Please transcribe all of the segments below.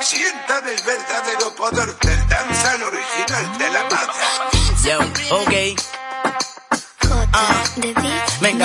Sientan el verdadero poder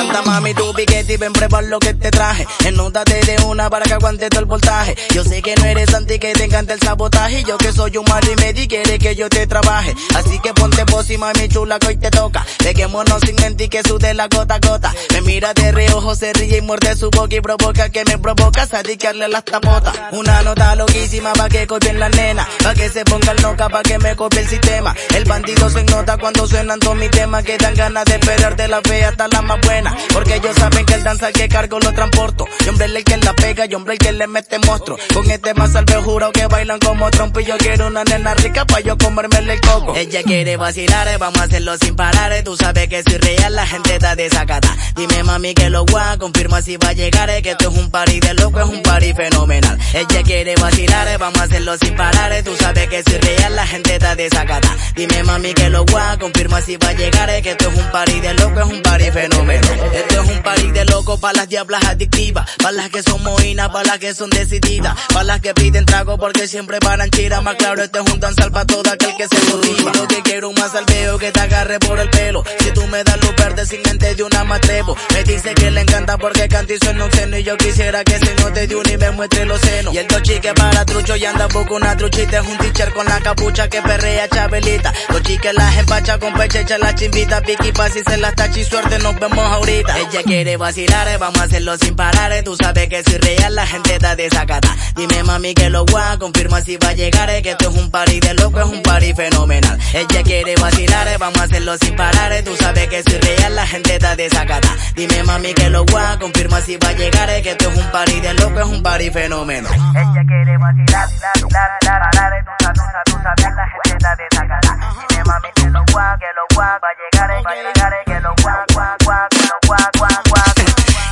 encanta mami tu piquete y ven prepar lo que te traje. Enótate de una para que aguante todo el voltaje. Yo sé que no eres anti que te encanta el sabotaje. Yo que soy un mal y me di quiere que yo te trabaje. Así que ponte voz y mami chula que hoy te toca. Dejémonos sin mentir que sude la gota a gota. Me mira de reojo, se ríe y muerde su boca y provoca que me provoca sadicarle las tapotas. Una nota loquísima pa' que copien la nena. Pa' que se ponga el noca pa' que me copie el sistema. El bandido se nota cuando suenan todos mis temas que dan ganas de esperar de la fe hasta la más buena. Porque ellos saben que el danza que cargo lo transporto. Yo hombre el que la pega, yo hombre el que le mete monstruo. Con este más salve juro que bailan como trompo y yo quiero una nena rica pa' yo comerme el coco. Ella quiere vacilar, vamos a hacerlo sin parar. Tú sabes que soy real, la gente está desacata. Dime mami que lo guá, confirma si va a llegar. Que esto es un party de loco, es un party fenomenal. Ella quiere vacilar, vamos a hacerlo sin parar. Tú sabes que soy real, la gente está desacata. Dime mami que lo guá, confirma si va a llegar. Que esto es un party de loco, es un party fenomenal. Esto es un party loco para las diablas adictivas, para las que son moinas, para las que son decididas, para las que piden trago porque siempre paran chira. Más claro, este es un danzal para todo aquel que se motiva. Lo que quiero más al veo que te agarre por el pelo. Si tú me das luz verde sin mente de una matrevo. Me dice que le encanta porque canta y suena un seno y yo quisiera que se note de un y me muestre los senos. Y el tochi que para trucho y anda poco una truchita es un teacher con la capucha que perrea chabelita. Los chiques las empacha con peche, echa la chimbita, piqui si se las tachi suerte nos vemos ahorita. Ella quiere vacilar, vamos a hacerlo sin parar. Tú sabes que soy real, la gente está desacata. Dime mami que lo guá, confirma si va a llegar. Que esto es un party de loco, es un party fenomenal. Ella quiere vacilar, vamos a hacerlo sin parar. Tú sabes que soy real, la gente está desacata. Dime mami que lo guá, confirma si va a llegar. Que esto es un party de loco, es un party fenomenal. Ella quiere vacilar, vacilar, vacilar, tú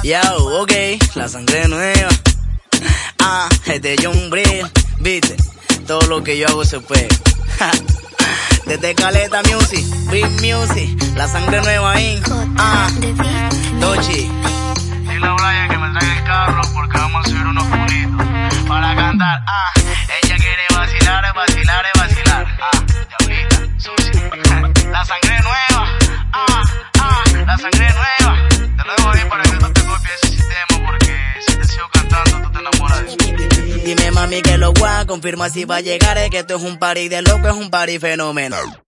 Yo, ok, la sangre nueva. Ah, este John Brill, viste, todo lo que yo hago se puede. Desde Caleta Music, Big Music, la sangre nueva ahí. Ah, Dochi. Dile a mami que lo guá, confirma si va a llegar. Que esto es un party de loco, es un party fenomenal.